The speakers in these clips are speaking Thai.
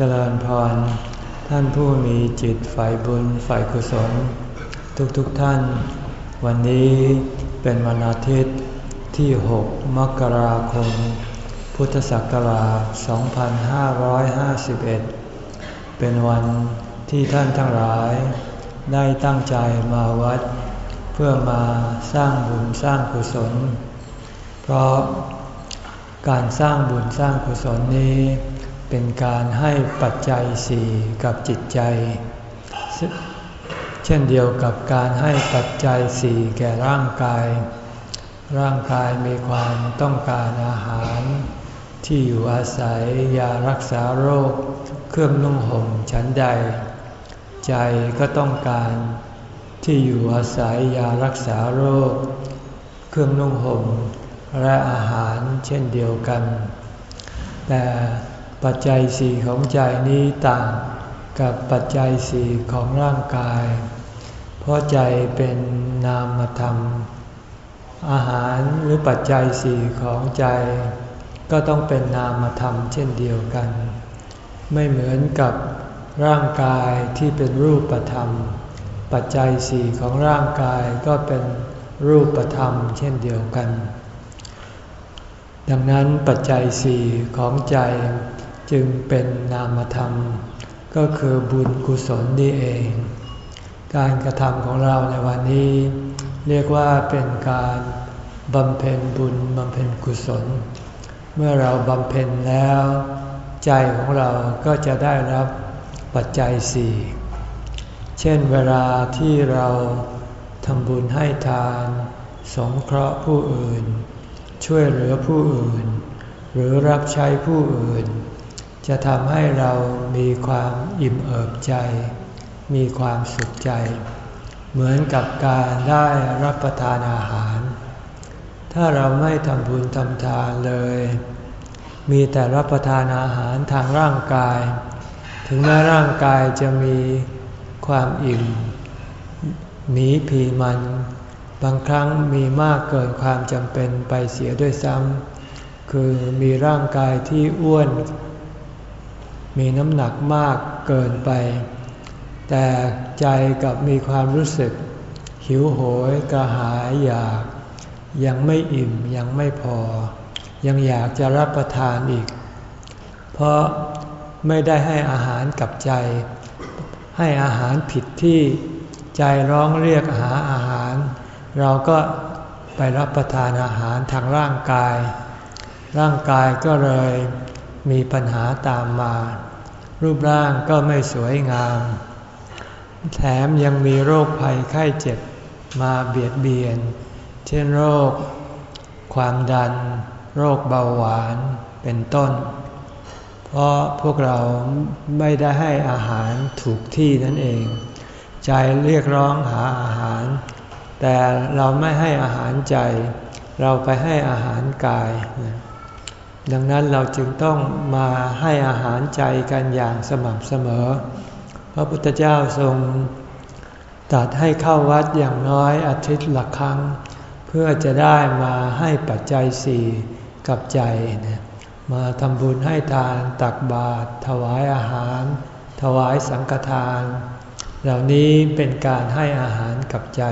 เจริญพร ท่านผู้มีจิตฝ่ายบุญฝ่ายกุศล ทุกๆทท่าน วันนี้เป็นวันอาทิตย์ที่ 6 มกราคม พุทธศักราช 2551 เป็นวันที่ท่านทั้งหลาย ได้ตั้งใจมาวัด เพื่อมาสร้างบุญสร้างกุศล เพราะการสร้างบุญสร้างกุศลนี้ เป็นการให้ปัจจัยสี่กับจิตใจ เช่นเดียวกับการให้ปัจจัยสี่แก่ร่างกาย ร่างกายมีความต้องการอาหาร ที่อยู่อาศัยยารักษาโรค เครื่องนุ่งห่มฉันใด ใจก็ต้องการที่อยู่อาศัยยารักษาโรค เครื่องนุ่งห่มและอาหารเช่นเดียวกัน แต่ ปัจจัยสี่ของใจนี้ต่างกับปัจจัยสี่ของร่างกาย เพราะใจเป็นนามธรรม อาหารหรือปัจจัยสี่ของใจ ก็ต้องเป็นนามธรรมเช่นเดียวกัน ไม่เหมือนกับร่างกายที่เป็นรูปธรรม ปัจจัยสี่ของร่างกายก็เป็นรูปธรรมเช่นเดียวกัน ดังนั้นปัจจัยสี่ของใจ จึงเป็นนามธรรม ก็คือบุญกุศลนี่เอง การกระทำของเราในวันนี้ เรียกว่าเป็นการบำเพ็ญบุญบำเพ็ญกุศล เมื่อเราบำเพ็ญแล้ว ใจของเราก็จะได้รับปัจจัยสี่เช่นเวลาที่เราทำบุญให้ทาน สงเคราะห์ผู้อื่น ช่วยเหลือผู้อื่น หรือรับใช้ผู้อื่น จะทำให้เรามีความอิ่มเอิบใจ มีความสุขใจ เหมือนกับการได้รับประทานอาหาร ถ้าเราไม่ทำบุญทำทานเลย มีแต่รับประทานอาหารทางร่างกาย ถึงแม้ร่างกายจะมีความอิ่มมีผีมัน บางครั้งมีมากเกินความจำเป็นไปเสียด้วยซ้ำคือมีร่างกายที่อ้วน มีน้ำหนักมากเกินไป แต่ใจกับมีความรู้สึก หิวโหยกระหายอยาก ยังไม่อิ่มยังไม่พอ ยังอยากจะรับประทานอีก เพราะไม่ได้ให้อาหารกับใจ ให้อาหารผิดที่ใจร้องเรียกหาอาหาร เราก็ไปรับประทานอาหารทางร่างกาย ร่างกายก็เลย มีปัญหาตามมา รูปร่างก็ไม่สวยงาม แถมยังมีโรคภัยไข้เจ็บมาเบียดเบียน เช่นโรค ความดัน โรคเบาหวานเป็นต้น เพราะพวกเราไม่ได้ให้อาหารถูกที่นั่นเอง ใจเรียกร้องหาอาหาร แต่เราไม่ให้อาหารใจ เราไปให้อาหารกาย ดังนั้นเราจึงต้องมาให้อาหารใจกันอย่างสม่ำเสมอ พระพุทธเจ้าทรงตัดให้เข้าวัดอย่างน้อยอาทิตย์ละครั้ง เพื่อจะได้มาให้ปัจจัยสี่กับใจนะมาทำบุญให้ทานตักบาตรถวายอาหาร ถวายสังฆทาน เหล่านี้เป็นการให้อาหารกับใจ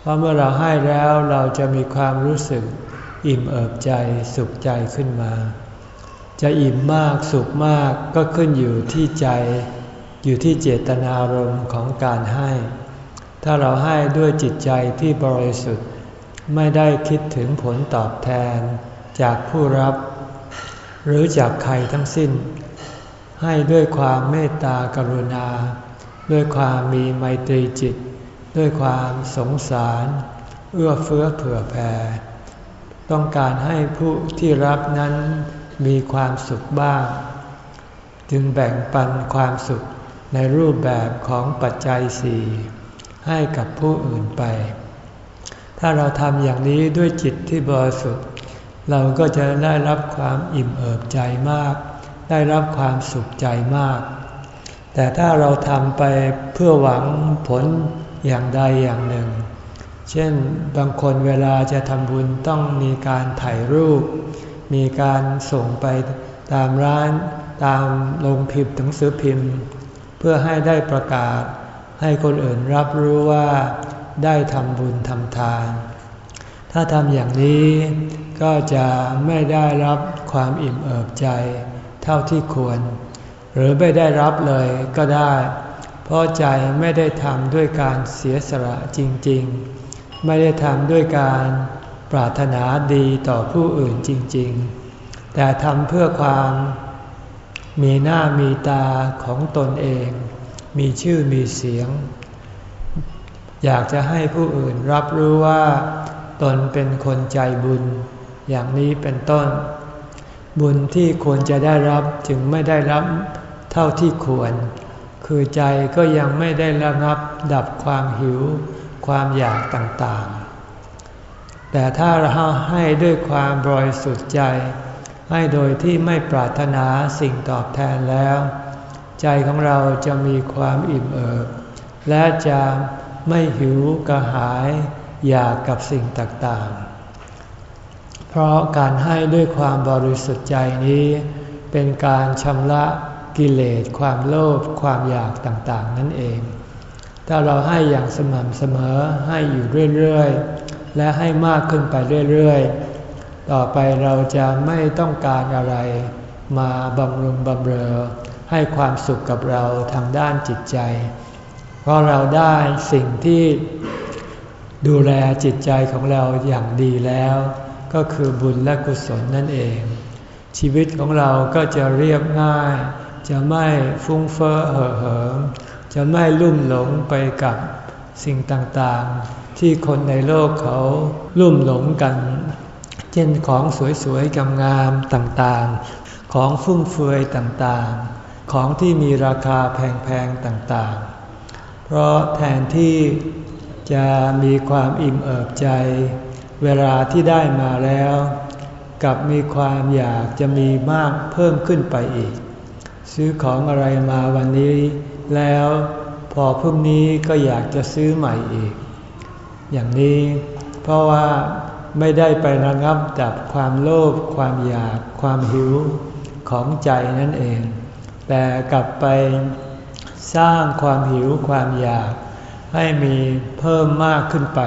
เพราะเมื่อเราให้แล้วเราจะมีความรู้สึก อิ่มเอิบใจสุขใจขึ้นมา จะอิ่มมากสุขมากก็ขึ้นอยู่ที่ใจ อยู่ที่เจตนารมณ์ของการให้ ถ้าเราให้ด้วยจิตใจที่บริสุทธิ์ ไม่ได้คิดถึงผลตอบแทน จากผู้รับ หรือจากใครทั้งสิ้น ให้ด้วยความเมตตากรุณา ด้วยความมีไมตรีจิต ด้วยความสงสาร เอื้อเฟื้อเผื่อแผ่ ต้องการให้ผู้ที่รับนั้นมีความสุขบ้าง จึงแบ่งปันความสุขในรูปแบบของปัจจัยสี่ให้กับผู้อื่นไป ถ้าเราทำอย่างนี้ด้วยจิตที่บริสุทธิ์ เราก็จะได้รับความอิ่มเอิบใจมาก ได้รับความสุขใจมาก แต่ถ้าเราทำไปเพื่อหวังผลอย่างใดอย่างหนึ่ง เช่นบางคนเวลาจะทำบุญต้องมีการถ่ายรูป มีการส่งไปตามร้านตามลงพิมพ์หนังสือพิมพ์ เพื่อให้ได้ประกาศ ให้คนอื่นรับรู้ว่าได้ทำบุญทำทาน ถ้าทำอย่างนี้ก็จะไม่ได้รับความอิ่มเอิบใจ เท่าที่ควร หรือไม่ได้รับเลยก็ได้ เพราะใจไม่ได้ทำด้วยการเสียสละจริง ๆ ไม่ได้ทำด้วยการปรารถนาดีต่อผู้อื่นจริง ๆ แต่ทำเพื่อความมีหน้ามีตาของตนเอง มีชื่อมีเสียง อยากจะให้ผู้อื่นรับรู้ว่า ตนเป็นคนใจบุญ อย่างนี้เป็นต้น บุญที่ควรจะได้รับจึงไม่ได้รับเท่าที่ควร คือใจก็ยังไม่ได้ระงับดับความหิว ความอยากต่างๆ แต่ถ้าเราให้ด้วยความบริสุทธิ์ใจ ให้โดยที่ไม่ปรารถนาสิ่งตอบแทนแล้ว ใจของเราจะมีความอิ่มเอิบ และจะไม่หิวกระหายอยากกับสิ่งต่างๆ เพราะการให้ด้วยความบริสุทธิ์ใจนี้ เป็นการชำระกิเลสความโลภความอยากต่างๆ นั่นเอง ถ้าเราให้อย่างสม่ำเสมอให้อยู่เรื่อยๆ และให้มากขึ้นไปเรื่อยๆ ต่อไปเราจะไม่ต้องการอะไร มาบำรุงบำเรอ ให้ความสุขกับเราทางด้านจิตใจ เพราะเราได้สิ่งที่ดูแลจิตใจของเราอย่างดีแล้ว ก็คือบุญและกุศลนั่นเอง ชีวิตของเราก็จะเรียบง่าย จะไม่ฟุ้งเฟ้อเห่อเหิม จะไม่ลุ่มหลงไปกับสิ่งต่างๆ ที่คนในโลกเขาลุ่มหลงกัน เช่นของสวยๆงามๆต่างๆ ของฟุ่มเฟือยต่างๆ ของที่มีราคาแพงๆต่างๆ เพราะแทนที่จะมีความอิ่มเอิบใจ เวลาที่ได้มาแล้ว กับมีความอยากจะมีมากเพิ่มขึ้นไปอีก ซื้อของอะไรมาวันนี้ แล้วพอพรุ่งนี้ก็อยากจะซื้อใหม่อีก อย่างนี้เพราะว่าไม่ได้ไประงับดับความโลภความอยากความหิวของใจนั่นเอง แต่กลับไปสร้างความหิวความอยาก ให้มีเพิ่มมากขึ้นไป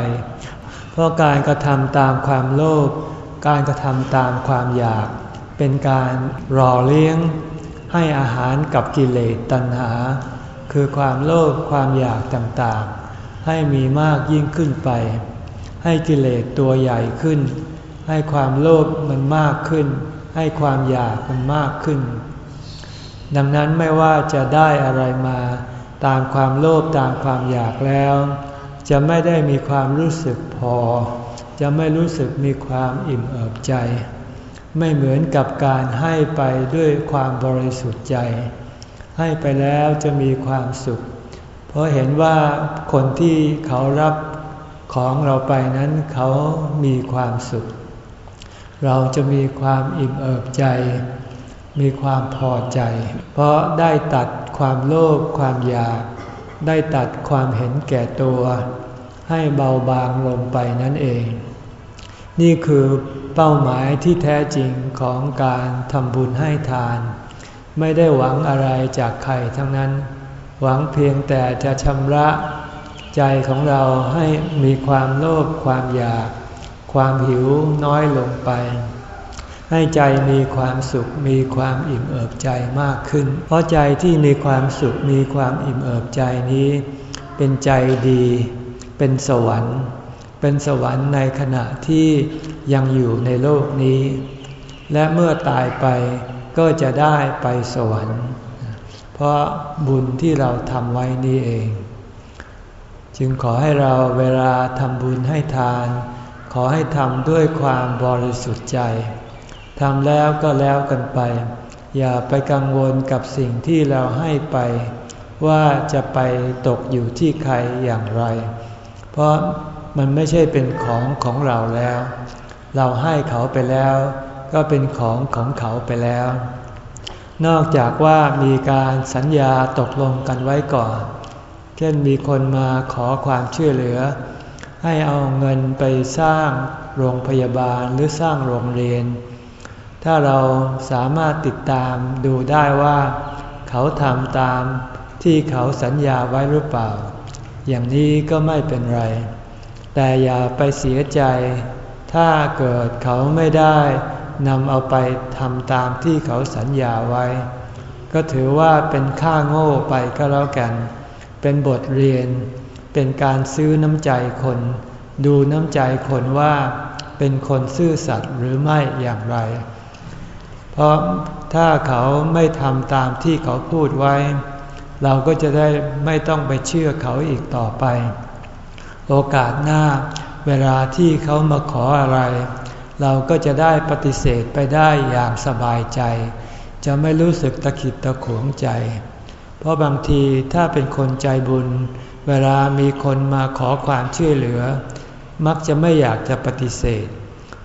เพราะการกระทำตามความโลภการกระทำตามความอยาก เป็นการรอเลี้ยงให้อาหารกับกิเลสตัณหา คือความโลภความอยากต่างๆ ให้มีมากยิ่งขึ้นไป ให้กิเลสตัวใหญ่ขึ้น ให้ความโลภมันมากขึ้น ให้ความอยากมันมากขึ้น ดังนั้นไม่ว่าจะได้อะไรมาตามความโลภตามความอยากแล้ว จะไม่ได้มีความรู้สึกพอ จะไม่รู้สึกมีความอิ่มเอิบใจ ไม่เหมือนกับการให้ไปด้วยความบริสุทธิ์ใจ ให้ไปแล้วจะมีความสุข เพราะเห็นว่าคนที่เขารับของเราไปนั้นเขามีความสุข เราจะมีความอิ่มเอิบใจ มีความพอใจ เพราะได้ตัดความโลภความอยาก ได้ตัดความเห็นแก่ตัว ให้เบาบางลงไปนั่นเอง นี่คือเป้าหมายที่แท้จริงของการทำบุญให้ทาน ไม่ได้หวังอะไรจากใครทั้งนั้น หวังเพียงแต่จะชำระใจของเราให้มีความโลภความอยาก ความหิวน้อยลงไป ให้ใจมีความสุขมีความอิ่มเอิบใจมากขึ้น เพราะใจที่มีความสุขมีความอิ่มเอิบใจนี้ เป็นใจดี เป็นสวรรค์ เป็นสวรรค์ในขณะที่ยังอยู่ในโลกนี้ และเมื่อตายไป ก็จะได้ไปสวรรค์ เพราะบุญที่เราทำไว้นี้เอง จึงขอให้เราเวลาทำบุญให้ทาน ขอให้ทำด้วยความบริสุทธิ์ใจทำแล้วก็แล้วกันไป อย่าไปกังวลกับสิ่งที่เราให้ไป ว่าจะไปตกอยู่ที่ใครอย่างไร เพราะมันไม่ใช่เป็นของของเราแล้ว เราให้เขาไปแล้ว ก็เป็นของของเขาไปแล้ว นอกจากว่ามีการสัญญาตกลงกันไว้ก่อน เช่นมีคนมาขอความช่วยเหลือ ให้เอาเงินไปสร้างโรงพยาบาลหรือสร้างโรงเรียน ถ้าเราสามารถติดตามดูได้ว่า เขาทำตามที่เขาสัญญาไว้หรือเปล่า อย่างนี้ก็ไม่เป็นไร แต่อย่าไปเสียใจ ถ้าเกิดเขาไม่ได้ นำเอาไปทำตามที่เขาสัญญาไว้ ก็ถือว่าเป็นค่าโง่ไปก็แล้วกัน เป็นบทเรียน เป็นการซื้อน้ำใจคน ดูน้ำใจคนว่าเป็นคนซื่อสัตย์หรือไม่อย่างไร เพราะถ้าเขาไม่ทำตามที่เขาพูดไว้ เราก็จะได้ไม่ต้องไปเชื่อเขาอีกต่อไป โอกาสหน้าเวลาที่เขามาขออะไร เราก็จะได้ปฏิเสธไปได้อย่างสบายใจ จะไม่รู้สึกตะขิดตะขวงใจ เพราะบางทีถ้าเป็นคนใจบุญ เวลามีคนมาขอความช่วยเหลือ มักจะไม่อยากจะปฏิเสธ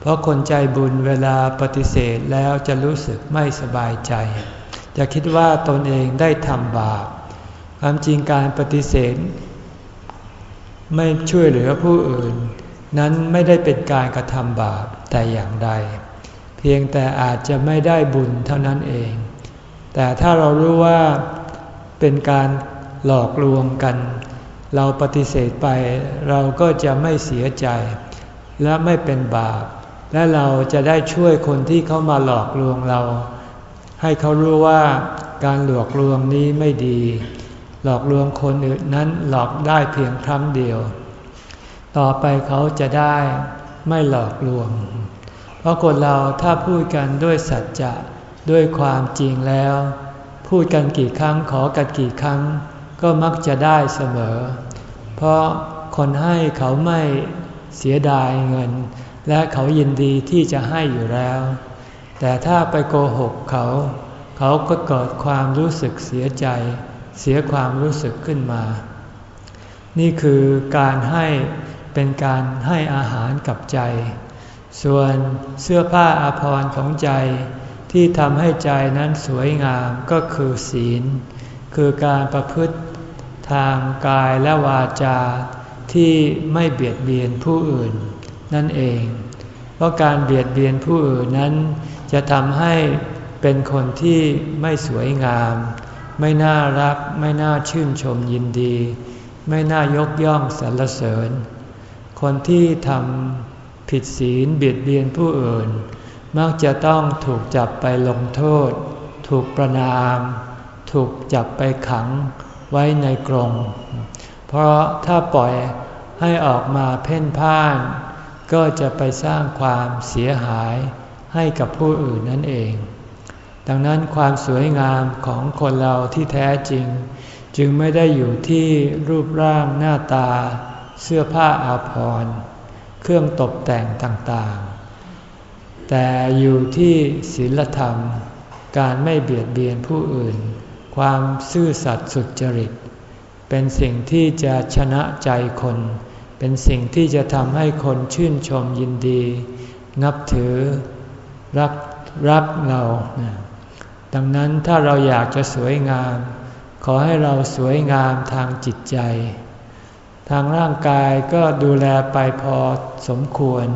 เพราะคนใจบุญเวลาปฏิเสธแล้วจะรู้สึกไม่สบายใจ จะคิดว่าตนเองได้ทำบาปความจริงการปฏิเสธ ไม่ช่วยเหลือผู้อื่น นั้นไม่ได้เป็นการกระทำบาปแต่อย่างใด เพียงแต่อาจจะไม่ได้บุญเท่านั้นเอง แต่ถ้าเรารู้ว่าเป็นการหลอกลวงกัน เราปฏิเสธไปเราก็จะไม่เสียใจ และไม่เป็นบาป และเราจะได้ช่วยคนที่เขามาหลอกลวงเรา ให้เขารู้ว่าการหลอกลวงนี้ไม่ดี หลอกลวงคนอื่นนั้นหลอกได้เพียงครั้งเดียว ต่อไปเขาจะได้ไม่หลอกลวง เพราะคนเราถ้าพูดกันด้วยสัจจะด้วยความจริงแล้ว พูดกันกี่ครั้งขอกันกี่ครั้ง ก็มักจะได้เสมอ เพราะคนให้เขาไม่เสียดายเงิน และเขายินดีที่จะให้อยู่แล้ว แต่ถ้าไปโกหกเขา เขาก็เกิดความรู้สึกเสียใจ เสียความรู้สึกขึ้นมา นี่คือการให้ เป็นการให้อาหารกับใจ ส่วนเสื้อผ้าอาภรณ์ของใจที่ทำให้ใจนั้นสวยงามก็คือศีล คือการประพฤติทางกายและวาจาที่ไม่เบียดเบียนผู้อื่น นั่นเอง เพราะการเบียดเบียนผู้อื่นนั้น จะทำให้เป็นคนที่ไม่สวยงาม ไม่น่ารัก ไม่น่าชื่นชมยินดี ไม่น่ายกย่องสรรเสริญ คนที่ทำผิดศีลเบียดเบียนผู้อื่น มักจะต้องถูกจับไปลงโทษ ถูกประนาม ถูกจับไปขังไว้ในกรง เพราะถ้าปล่อยให้ออกมาเพ่นพ่าน ก็จะไปสร้างความเสียหายให้กับผู้อื่นนั่นเอง ดังนั้นความสวยงามของคนเราที่แท้จริง จึงไม่ได้อยู่ที่รูปร่างหน้าตา เสื้อผ้าอาภรณ์ เครื่องตกแต่งต่างๆ แต่อยู่ที่ศีลธรรม การไม่เบียดเบียนผู้อื่น ความซื่อสัตย์สุจริต เป็นสิ่งที่จะชนะใจคน เป็นสิ่งที่จะทำให้คนชื่นชมยินดี นับถือ รักรักเรา ดังนั้นถ้าเราอยากจะสวยงาม ขอให้เราสวยงามทางจิตใจ ทางร่างกายก็ดูแลไปพอสมควร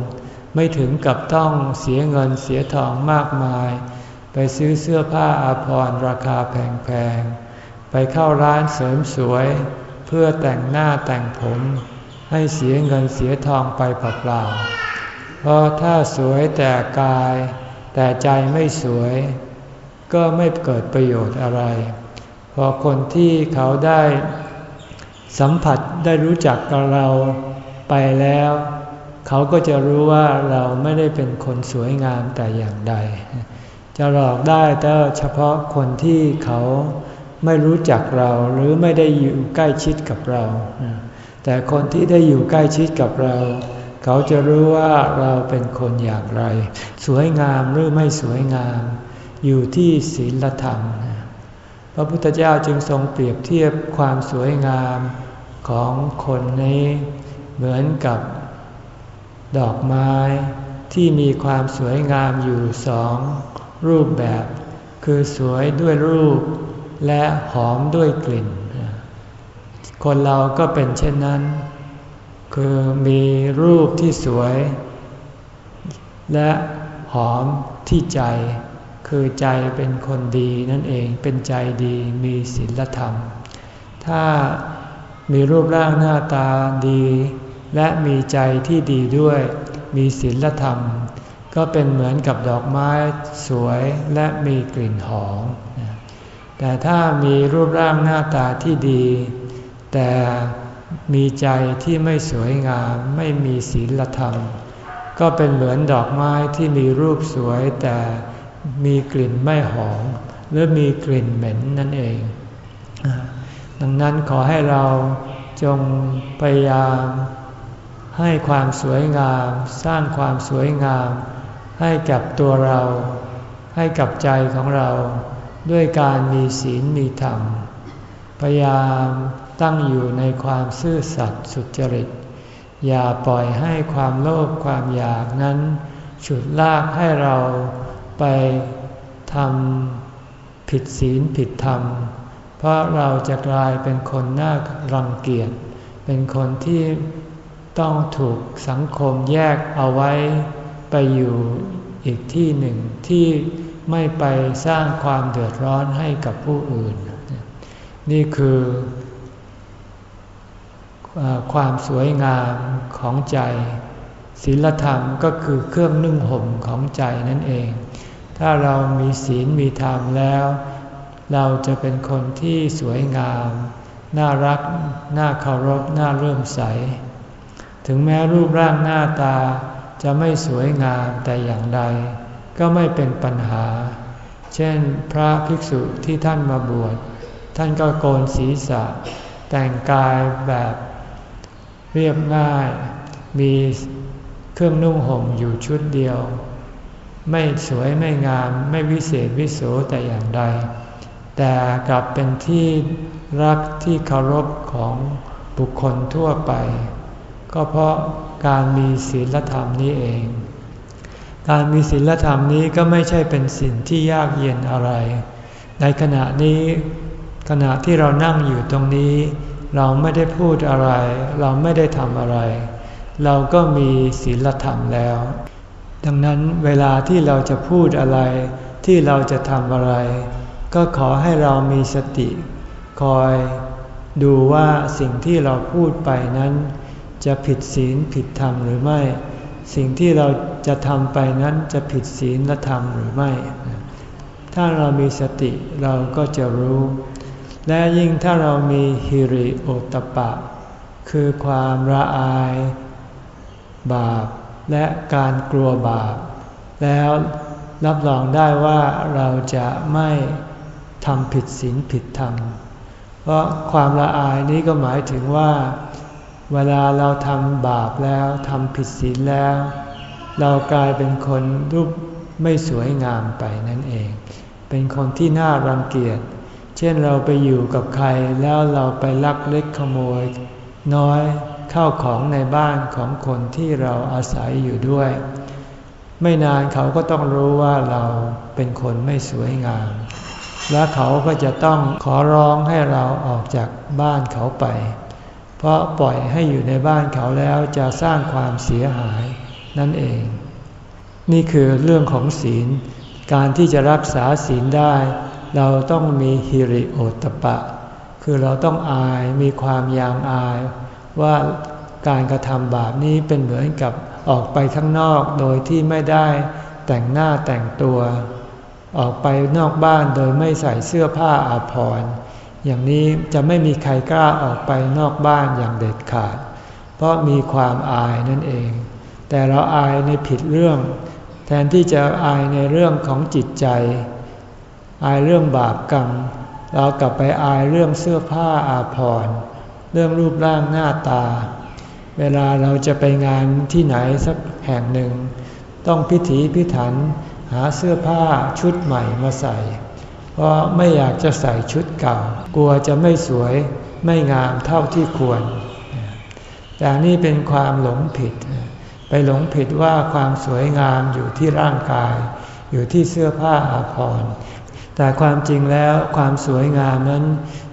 ไม่ถึงกับต้องเสียเงินเสียทองมากมาย ไปซื้อเสื้อผ้าอาภรณ์ราคาแพงๆ ไปเข้าร้านเสริมสวย เพื่อแต่งหน้าแต่งผม ให้เสียเงินเสียทองไปเปล่าๆ เพราะถ้าสวยแต่กาย แต่ใจไม่สวย ก็ไม่เกิดประโยชน์อะไร พอคนที่เขาได้สัมผัส ได้รู้จักกับเราไปแล้ว เขาก็จะรู้ว่าเราไม่ได้เป็นคนสวยงามแต่อย่างใด จะหลอกได้แต่เฉพาะคนที่เขาไม่รู้จักเราหรือไม่ได้อยู่ใกล้ชิดกับเรา แต่คนที่ได้อยู่ใกล้ชิดกับเรา เขาจะรู้ว่าเราเป็นคนอย่างไร สวยงามหรือไม่สวยงาม อยู่ที่ศีลธรรม พระพุทธเจ้าจึงทรงเปรียบเทียบความสวยงาม ของคนนี้เหมือนกับดอกไม้ที่มีความสวยงามอยู่สองรูปแบบ คือสวยด้วยรูปและหอมด้วยกลิ่น คนเราก็เป็นเช่นนั้น คือมีรูปที่สวย และหอมที่ใจ คือใจเป็นคนดีนั่นเองเป็นใจดีมีศีลธรรม ถ้า มีรูปร่างหน้าตาดี และมีใจที่ดีด้วย มีศีลธรรม ก็เป็นเหมือนกับดอกไม้สวยและมีกลิ่นหอม แต่ถ้ามีรูปร่างหน้าตาที่ดี แต่มีใจที่ไม่สวยงาม ไม่มีศีลธรรม ก็เป็นเหมือนดอกไม้ที่มีรูปสวยแต่มีกลิ่นไม่หอมหรือมีกลิ่นเหม็นนั่นเอง ดังนั้นขอให้เราจงพยายาม ให้ความสวยงาม สร้างความสวยงาม ให้กับตัวเรา ให้กับใจของเรา ด้วยการมีศีลมีธรรม พยายามตั้งอยู่ในความซื่อสัตย์สุจริต อย่าปล่อยให้ความโลภความอยากนั้น ฉุดลากให้เราไปทำผิดศีลผิดธรรม เพราะเราจะกลายเป็นคนน่ารังเกียจ เป็นคนที่ต้องถูกสังคมแยกเอาไว้ไปอยู่อีกที่หนึ่งที่ไม่ไปสร้างความเดือดร้อนให้กับผู้อื่น นี่คือ ความสวยงามของใจศีลธรรมก็คือเครื่องนึ่งห่มของใจนั่นเอง ถ้าเรามีศีลมีธรรมแล้ว เราจะเป็นคนที่สวยงาม น่ารัก น่าเคารพ น่าเริ่มใส ถึงแม้รูปร่างหน้าตาจะไม่สวยงามแต่อย่างใด ก็ไม่เป็นปัญหา เช่น พระภิกษุที่ท่านมาบวช ท่านก็โกนศีรษะ แต่งกายแบบเรียบง่าย มีเครื่องนุ่งห่มอยู่ชุดเดียว ไม่สวยไม่งามไม่วิเศษวิโสแต่อย่างใด แต่กลับเป็นที่รักที่เคารพของบุคคลทั่วไป ก็เพราะการมีศีลธรรมนี้เอง การมีศีลธรรมนี้ก็ไม่ใช่เป็นสิ่งที่ยากเย็นอะไร ในขณะนี้ขณะที่เรานั่งอยู่ตรงนี้ เราไม่ได้พูดอะไร เราไม่ได้ทำอะไร เราก็มีศีลธรรมแล้ว ดังนั้นเวลาที่เราจะพูดอะไรที่เราจะทำอะไร ก็ขอให้เรามีสติ คอยดูว่าสิ่งที่เราพูดไปนั้น จะผิดศีลผิดธรรมหรือไม่ สิ่งที่เราจะทำไปนั้นจะผิดศีลและธรรมหรือไม่ ถ้าเรามีสติเราก็จะรู้ และยิ่งถ้าเรามีฮิริโอตปะ คือความละอาย บาป และการกลัวบาป แล้วรับรองได้ว่าเราจะไม่ ทำผิดศีลผิดธรรม เพราะความละอายนี้ก็หมายถึงว่า เวลาเราทำบาปแล้วทำผิดศีลแล้ว เรากลายเป็นคนรูปไม่สวยงามไปนั่นเอง เป็นคนที่น่ารังเกียจ เช่นเราไปอยู่กับใครแล้วเราไปลักเล็กขโมย น้อยเข้าของในบ้านของคนที่เราอาศัยอยู่ด้วย ไม่นานเขาก็ต้องรู้ว่าเราเป็นคนไม่สวยงาม และเขาก็จะต้องขอร้องให้เราออกจากบ้านเขาไป เพราะปล่อยให้อยู่ในบ้านเขาแล้วจะสร้างความเสียหายนั่นเอง นี่คือเรื่องของศีล การที่จะรักษาศีลได้ เราต้องมีฮิริโอตปะ คือเราต้องอายมีความยางอาย ว่าการกระทำบาปนี้เป็นเหมือนกับออกไปข้างนอกโดยที่ไม่ได้แต่งหน้าแต่งตัว ออกไปนอกบ้านโดยไม่ใส่เสื้อผ้าอาภรณ์อย่างนี้จะไม่มีใครกล้าออกไปนอกบ้านอย่างเด็ดขาด เพราะมีความอายนั่นเอง แต่เราอายในผิดเรื่อง แทนที่จะอายในเรื่องของจิตใจ อายเรื่องบาปกรรม เรากลับไปอายเรื่องเสื้อผ้าอาภรณ์เรื่องรูปร่างหน้าตา เวลาเราจะไปงานที่ไหนสักแห่งหนึ่ง ต้องพิถีพิถัน หาเสื้อผ้าชุดใหม่มาใส่ เพราะไม่อยากจะใส่ชุดเก่า กลัวจะไม่สวยไม่งามเท่าที่ควร แต่นี่เป็นความหลงผิด ไปหลงผิดว่าความสวยงามอยู่ที่ร่างกาย อยู่ที่เสื้อผ้าอาภรณ์แต่ความจริงแล้วความสวยงามนั้น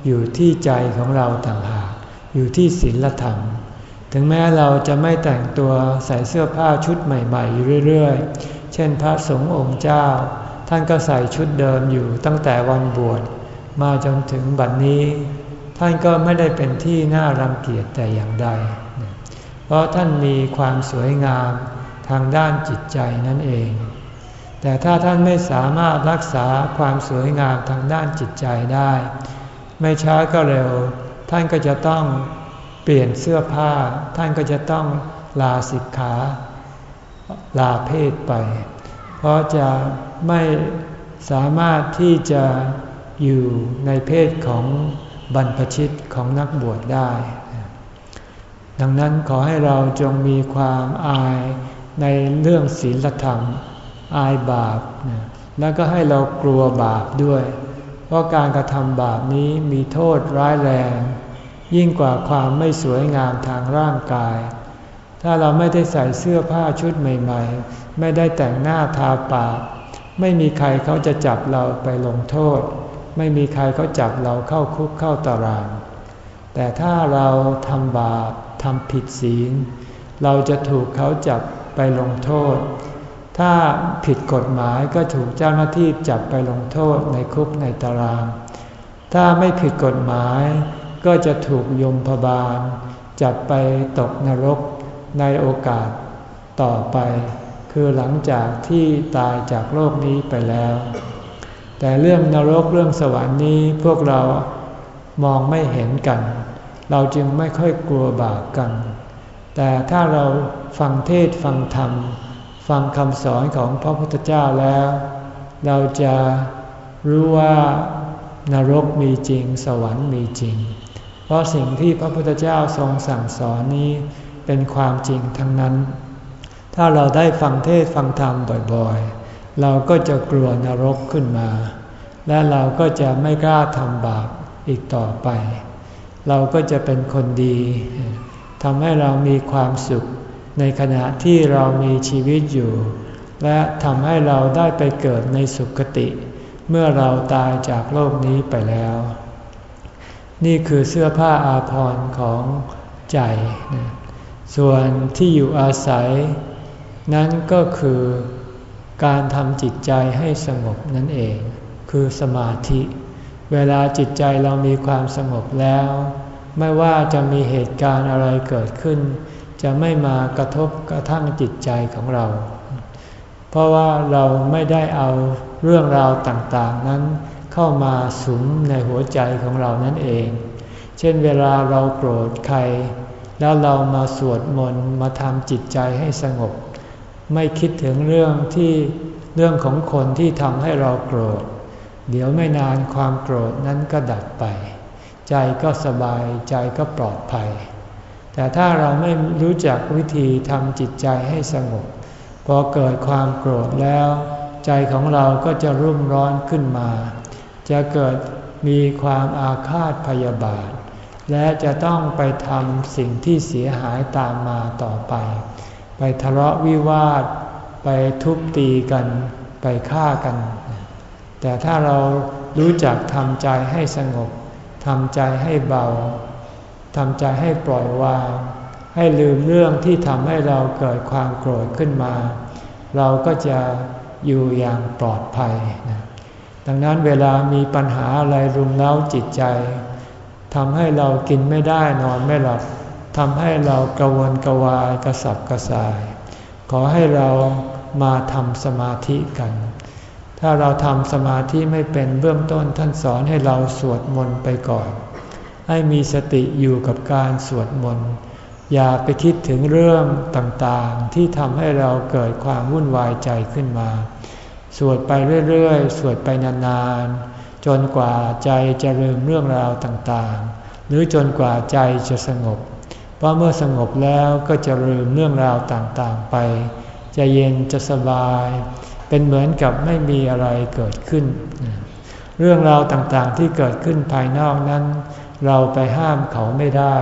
อยู่ที่ใจของเราต่างหาก อยู่ที่ศีลธรรม ถึงแม้เราจะไม่แต่งตัวใส่เสื้อผ้าชุดใหม่ๆเรื่อยๆ เช่นพระสงฆ์องค์เจ้า ท่านก็ใส่ชุดเดิมอยู่ตั้งแต่วันบวชมาจนถึงบัดนนี้ ท่านก็ไม่ได้เป็นที่น่ารังเกียจแต่อย่างใด เพราะท่านมีความสวยงามทางด้านจิตใจนั่นเอง แต่ถ้าท่านไม่สามารถรักษาความสวยงามทางด้านจิตใจได้ ไม่ช้าก็เร็ว ท่านก็จะต้องเปลี่ยนเสื้อผ้า ท่านก็จะต้องลาสิกขา ลาเพศไป เพราะจะไม่สามารถที่จะอยู่ในเพศของบรรพชิตของนักบวชได้ ดังนั้นขอให้เราจงมีความอายในเรื่องศีลธรรม อายบาป แล้วก็ให้เรากลัวบาปด้วย เพราะการกระทำบาปนี้มีโทษร้ายแรง ยิ่งกว่าความไม่สวยงามทางร่างกาย ถ้าเราไม่ได้ใส่เสื้อผ้าชุดใหม่ๆ ไม่ได้แต่งหน้าทาปาก ไม่มีใครเขาจะจับเราไปลงโทษ ไม่มีใครเขาจับเราเข้าคุกเข้าตาราง แต่ถ้าเราทำบาปทำผิดศีล เราจะถูกเขาจับไปลงโทษ ถ้าผิดกฎหมายก็ถูกเจ้าหน้าที่จับไปลงโทษในคุกในตาราง ถ้าไม่ผิดกฎหมายก็จะถูกยมพบาลจับไปตกนรก ในโอกาสต่อไป คือหลังจากที่ตายจากโลกนี้ไปแล้ว แต่เรื่องนรกเรื่องสวรรค์นี้พวกเรามองไม่เห็นกัน เราจึงไม่ค่อยกลัวบาปกัน แต่ถ้าเราฟังเทศฟังธรรม ฟังคำสอนของพระพุทธเจ้าแล้ว เราจะรู้ว่านรกมีจริง สวรรค์มีจริง เพราะสิ่งที่พระพุทธเจ้าทรงสั่งสอนนี้ เป็นความจริงทั้งนั้น ถ้าเราได้ฟังเทศฟังธรรมบ่อยๆ เราก็จะกลัวนรกขึ้นมา และเราก็จะไม่กล้าทำบาปอีกต่อไป เราก็จะเป็นคนดีทำให้เรามีความสุขในขณะที่เรามีชีวิตอยู่ และทำให้เราได้ไปเกิดในสุคติ เมื่อเราตายจากโลกนี้ไปแล้ว นี่คือเสื้อผ้าอาภรณ์ของใจ ส่วนที่อยู่อาศัย นั้นก็คือการทำจิตใจให้สงบนั่นเอง คือสมาธิ เวลาจิตใจเรามีความสงบแล้ว ไม่ว่าจะมีเหตุการณ์อะไรเกิดขึ้น จะไม่มากระทบกระทั่งจิตใจของเรา เพราะว่าเราไม่ได้เอาเรื่องราวต่างๆนั้นเข้ามาสุมในหัวใจของเรานั่นเอง เช่นเวลาเราโกรธใคร แล้วเรามาสวดมนต์มาทำจิตใจให้สงบ ไม่คิดถึงเรื่องที่เรื่องของคนที่ทำให้เราโกรธ เดี๋ยวไม่นานความโกรธนั้นก็ดับไป ใจก็สบายใจก็ปลอดภัย แต่ถ้าเราไม่รู้จักวิธีทำจิตใจให้สงบ พอเกิดความโกรธแล้ว ใจของเราก็จะรุ่มร้อนขึ้นมา จะเกิดมีความอาฆาตพยาบาท และจะต้องไปทำสิ่งที่เสียหายตามมาต่อไป ไปทะเลาะวิวาท ไปทุบตีกัน ไปฆ่ากัน แต่ถ้าเรารู้จักทำใจให้สงบทำใจให้เบาทำใจให้ปล่อยวาง ให้ลืมเรื่องที่ทำให้เราเกิดความโกรธขึ้นมา เราก็จะอยู่อย่างปลอดภัยนะดังนั้นเวลามีปัญหาอะไรรุมเร้าจิตใจ ทำให้เรากินไม่ได้นอนไม่หลับทำให้เรากระวนกระวายกระสับกระส่าย ขอให้เรามาทำสมาธิกัน ถ้าเราทำสมาธิไม่เป็นเบื้องต้นท่านสอนให้เราสวดมนต์ไปก่อน ให้มีสติอยู่กับการสวดมนต์ อย่าไปคิดถึงเรื่องต่างๆ ที่ทำให้เราเกิดความวุ่นวายใจขึ้นมา สวดไปเรื่อยๆ สวดไปนานๆ จนกว่าใจจะลืมเรื่องราวต่างๆ หรือจนกว่าใจจะสงบ เพราะเมื่อสงบแล้วก็จะลืมเรื่องราวต่างๆไป จะเย็นจะสบาย เป็นเหมือนกับไม่มีอะไรเกิดขึ้น เรื่องราวต่างๆที่เกิดขึ้นภายนอกนั้น เราไปห้ามเขาไม่ได้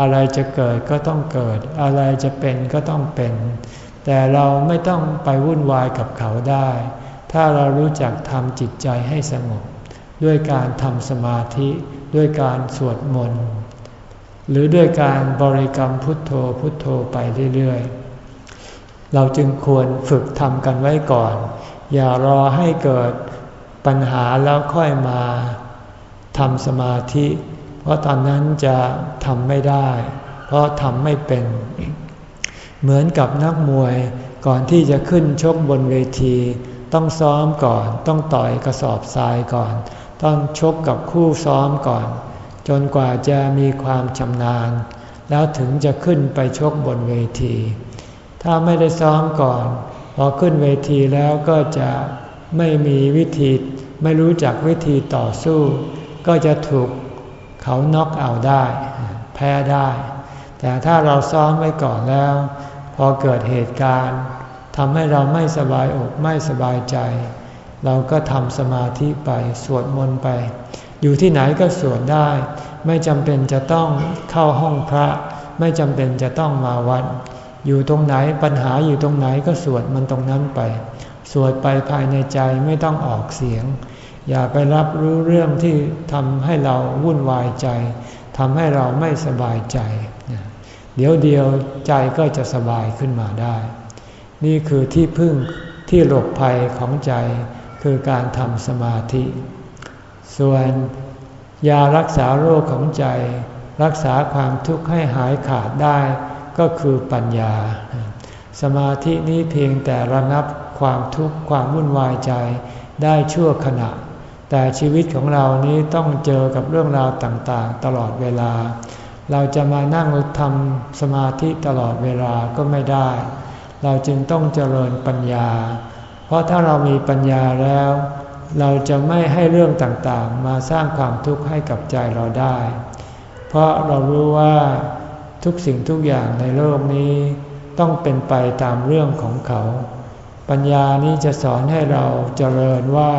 อะไรจะเกิดก็ต้องเกิด อะไรจะเป็นก็ต้องเป็น แต่เราไม่ต้องไปวุ่นวายกับเขาได้ ถ้าเรารู้จักทำจิตใจให้สงบ ด้วยการทำสมาธิด้วยการสวดมนต์หรือด้วยการบริกรรมพุทโธพุทโธไปเรื่อยๆ เราจึงควรฝึกทำกันไว้ก่อน อย่ารอให้เกิดปัญหาแล้วค่อยมาทำสมาธิ เพราะตอนนั้นจะทำไม่ได้ เพราะทำไม่เป็น เหมือนกับนักมวยก่อนที่จะขึ้นชกบนเวที ต้องซ้อมก่อน ต้องต่อยกระสอบทรายก่อน ต้องชกกับคู่ซ้อมก่อน จนกว่าจะมีความชำนาญ แล้วถึงจะขึ้นไปชกบนเวที ถ้าไม่ได้ซ้อมก่อน พอขึ้นเวทีแล้วก็จะไม่มีวิธีไม่รู้จักวิธีต่อสู้ ก็จะถูกเขาน็อกเอาได้ แพ้ได้ แต่ถ้าเราซ้อมไว้ก่อนแล้ว พอเกิดเหตุการณ์ทำให้เราไม่สบายอกไม่สบายใจ เราก็ทำสมาธิไปสวดมนต์ไป อยู่ที่ไหนก็สวดได้ ไม่จำเป็นจะต้องเข้าห้องพระ ไม่จำเป็นจะต้องมาวัด อยู่ตรงไหนปัญหาอยู่ตรงไหนก็สวดมันตรงนั้นไป สวดไปภายในใจไม่ต้องออกเสียง อย่าไปรับรู้เรื่องที่ทำให้เราวุ่นวายใจทำให้เราไม่สบายใจ เดี๋ยวเดียวใจก็จะสบายขึ้นมาได้ นี่คือที่พึ่งที่หลบภัยของใจ คือการทำสมาธิ ส่วนยารักษาโรคของใจ รักษาความทุกข์ให้หายขาดได้ก็คือปัญญา สมาธินี้เพียงแต่ระงับความทุกข์ความวุ่นวายใจได้ชั่วขณะ แต่ชีวิตของเรานี้ต้องเจอกับเรื่องราวต่างๆ ตลอดเวลา เราจะมานั่งทำสมาธิตลอดเวลาก็ไม่ได้ เราจึงต้องเจริญปัญญา ราะถ้าเรามีปัญญาแล้ว เราจะไม่ให้เรื่องต่างๆ มาสร้างความทุกข์ให้กับใจเราได้ เพราะเรารู้ว่าทุกสิ่งทุกอย่างในโลกนี้ต้องเป็นไปตามเรื่องของเขา ปัญญานี้จะสอนให้เราเจริญว่า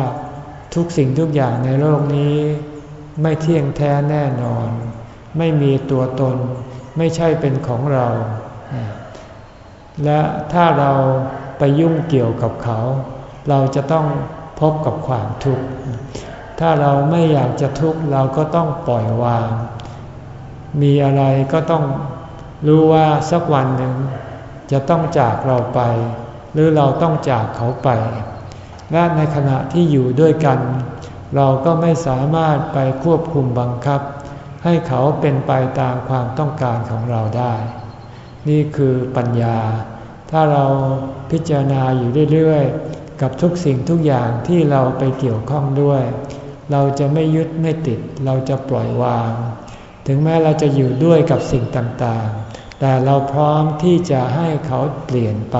ทุกสิ่งทุกอย่างในโลกนี้ ไม่เที่ยงแท้แน่นอน ไม่มีตัวตน ไม่ใช่เป็นของเรา และถ้าเรา ไปยุ่งเกี่ยวกับเขา เราจะต้องพบกับความทุกข์ ถ้าเราไม่อยากจะทุกข์เราก็ต้องปล่อยวาง มีอะไรก็ต้องรู้ว่าสักวันหนึ่งจะต้องจากเราไป หรือเราต้องจากเขาไป และในขณะที่อยู่ด้วยกัน เราก็ไม่สามารถไปควบคุมบังคับ ให้เขาเป็นไปตามความต้องการของเราได้ นี่คือปัญญา ถ้าเรา พิจารณาอยู่เรื่อยๆ กับทุกสิ่งทุกอย่างที่เราไปเกี่ยวข้องด้วย เราจะไม่ยึดไม่ติด เราจะปล่อยวาง ถึงแม้เราจะอยู่ด้วยกับสิ่งต่างๆ แต่เราพร้อมที่จะให้เขาเปลี่ยนไป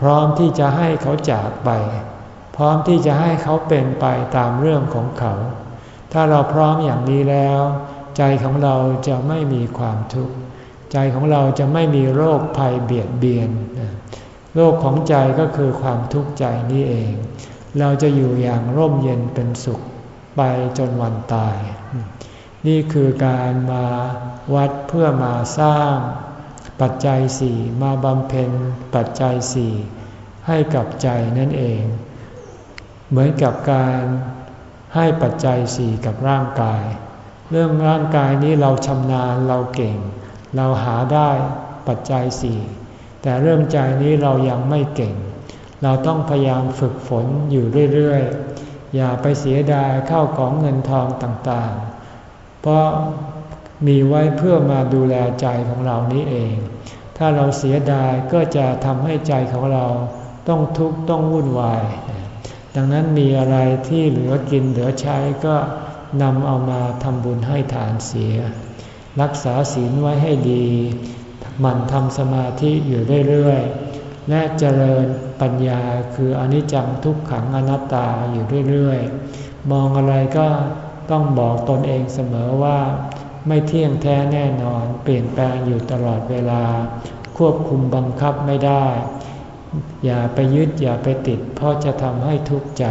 พร้อมที่จะให้เขาจากไป พร้อมที่จะให้เขาเป็นไปตามเรื่องของเขา ถ้าเราพร้อมอย่างนี้แล้ว ใจของเราจะไม่มีความทุกข์ ใจของเราจะไม่มีโรคภัยเบียดเบียน โรคของใจก็คือความทุกข์ใจนี่เอง เราจะอยู่อย่างร่มเย็นเป็นสุขไปจนวันตาย นี่คือการมาวัดเพื่อมาสร้าง ปัจจัยสี่มาบำเพ็ญปัจจัยสี่ให้กับใจนั่นเอง เหมือนกับการให้ปัจจัยสี่กับร่างกาย เรื่องร่างกายนี้เราชำนาญเราเก่ง เราหาได้ปัจจัยสี่ แต่เรื่องใจนี้เรายังไม่เก่ง เราต้องพยายามฝึกฝนอยู่เรื่อยๆ อย่าไปเสียดายเข้าของเงินทองต่างๆ เพราะมีไว้เพื่อมาดูแลใจของเรานี้เอง ถ้าเราเสียดายก็จะทำให้ใจของเราต้องทุกข์ต้องวุ่นวาย ดังนั้นมีอะไรที่เหลือกินเหลือใช้ก็นำเอามาทำบุญให้ทานเสีย รักษาศีลไว้ให้ดี มันทำสมาธิอยู่เรื่อยๆ และเจริญปัญญาคืออนิจจังทุกขังอนัตตาอยู่เรื่อยๆ มองอะไรก็ต้องบอกตนเองเสมอว่า ไม่เที่ยงแท้แน่นอน เปลี่ยนแปลงอยู่ตลอดเวลา ควบคุมบังคับไม่ได้ อย่าไปยึดอย่าไปติด เพราะจะทำให้ทุกข์ใจ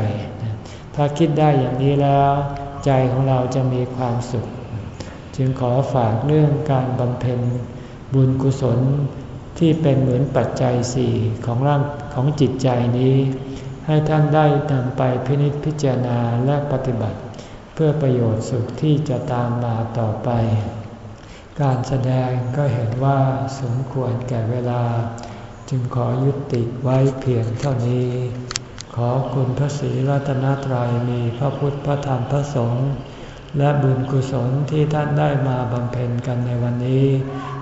ถ้าคิดได้อย่างนี้แล้ว ใจของเราจะมีความสุข จึงขอฝากเรื่องการบำเพ็ญ บุญกุศลที่เป็นเหมือนปัจจัยสี่ของร่างของจิตใจนี้ ให้ท่านได้นำไปพินิจพิจารณาและปฏิบัติ เพื่อประโยชน์สุขที่จะตามมาต่อไป การแสดงก็เห็นว่าสมควรแก่เวลา จึงขอยุติไว้เพียงเท่านี้ ขอคุณพระศรีรัตนตรัยมีพระพุทธพระธรรมพระสงฆ์และบุญกุศลที่ท่านได้มาบำเพ็ญกันในวันนี้